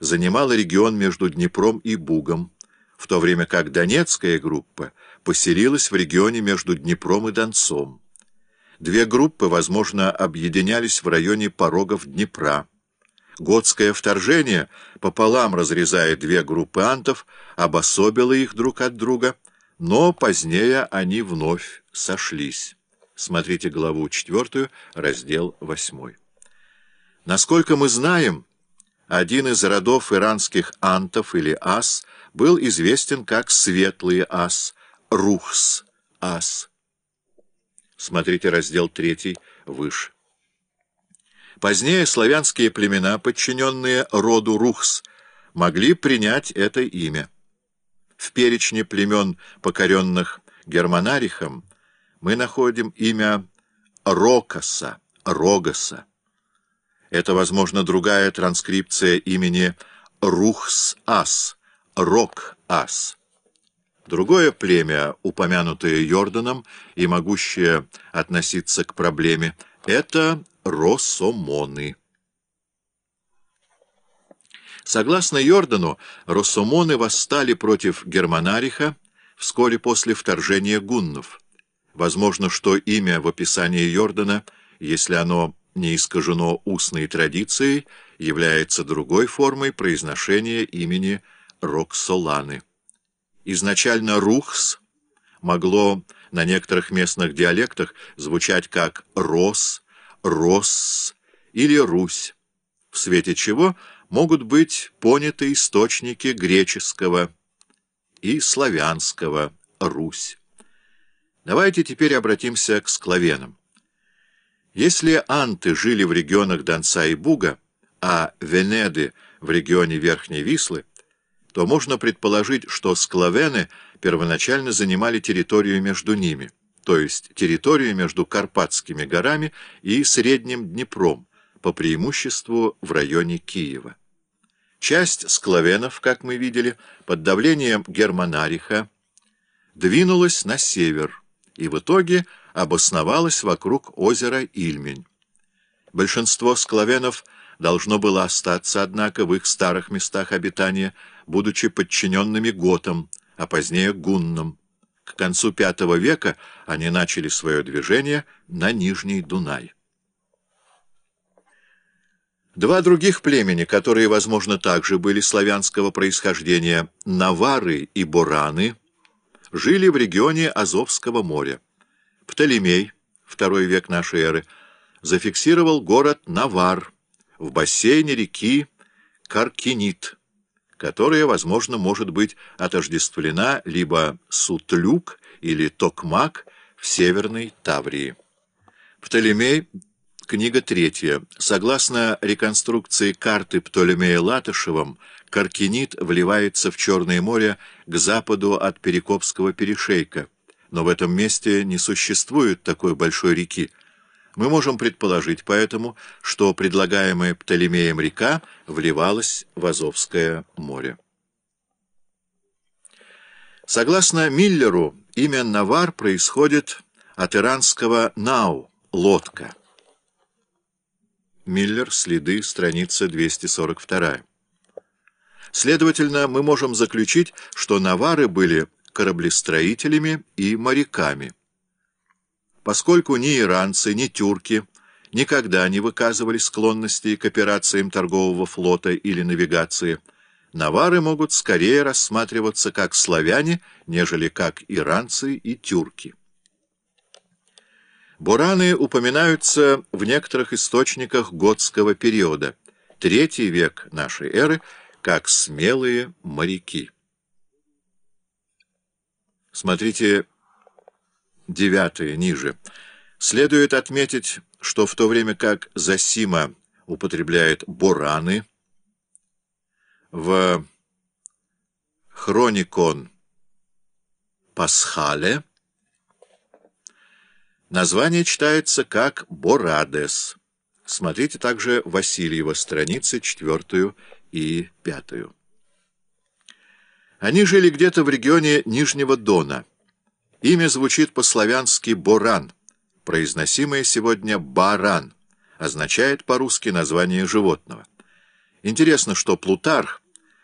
занимала регион между Днепром и Бугом, в то время как Донецкая группа поселилась в регионе между Днепром и Донцом. Две группы, возможно, объединялись в районе порогов Днепра. Готское вторжение пополам разрезая две группы антов, обособило их друг от друга, но позднее они вновь сошлись. Смотрите главу 4, раздел 8. Насколько мы знаем, один из родов иранских антов или ас был известен как Светлый ас, Рухс ас. Смотрите раздел 3 выше. Позднее славянские племена, подчиненные роду Рухс, могли принять это имя. В перечне племен, покоренных Германарихом, мы находим имя Рокоса, Рогоса. Это, возможно, другая транскрипция имени Рухс-Ас, Рок-Ас. Другое племя, упомянутое Йорданом и могущее относиться к проблеме, это Росомоны. Согласно Йордану, Росомоны восстали против Германариха вскоре после вторжения гуннов. Возможно, что имя в описании Йордана, если оно не искажено устной традицией, является другой формой произношения имени Роксоланы. Изначально «рухс» могло на некоторых местных диалектах звучать как «рос», «рос» или «русь», в свете чего могут быть поняты источники греческого и славянского «русь». Давайте теперь обратимся к склавенам. Если анты жили в регионах Донца и Буга, а венеды в регионе Верхней Вислы, то можно предположить, что склавены первоначально занимали территорию между ними, то есть территорию между Карпатскими горами и Средним Днепром, по преимуществу в районе Киева. Часть склавенов, как мы видели, под давлением Германариха двинулась на север и в итоге обосновалась вокруг озера Ильмень. Большинство склавенов должно было остаться, однако, в их старых местах обитания, будучи подчиненными готам, а позднее гуннам. К концу V века они начали свое движение на Нижний Дунай. Два других племени, которые, возможно, также были славянского происхождения, Навары и Бораны, жили в регионе Азовского моря. Птолемей, второй век нашей эры, зафиксировал город Навар в бассейне реки Каркинит, которая, возможно, может быть отождествлена либо Сутлюк или Токмак в Северной Таврии. Птолемей, книга третья. Согласно реконструкции карты Птолемея Латышевым, Каркинит вливается в Черное море к западу от Перекопского перешейка но в этом месте не существует такой большой реки. Мы можем предположить поэтому, что предлагаемая Птолемеем река вливалась в Азовское море. Согласно Миллеру, имя Навар происходит от иранского «нау» — «лодка». Миллер, следы, страница 242. Следовательно, мы можем заключить, что навары были кораблестроителями и моряками. Поскольку ни иранцы, ни тюрки никогда не выказывали склонности к операциям торгового флота или навигации, навары могут скорее рассматриваться как славяне, нежели как иранцы и тюрки. Бураны упоминаются в некоторых источниках готского периода, третий век нашей эры, как смелые моряки. Смотрите девятое ниже. Следует отметить, что в то время как Засима употребляет бораны, в Хроникон Пасхале название читается как Борадес. Смотрите также Васильева, страницы четвертую и пятую. Они жили где-то в регионе Нижнего Дона. Имя звучит по-славянски «боран», произносимое сегодня «баран», означает по-русски название животного. Интересно, что Плутарх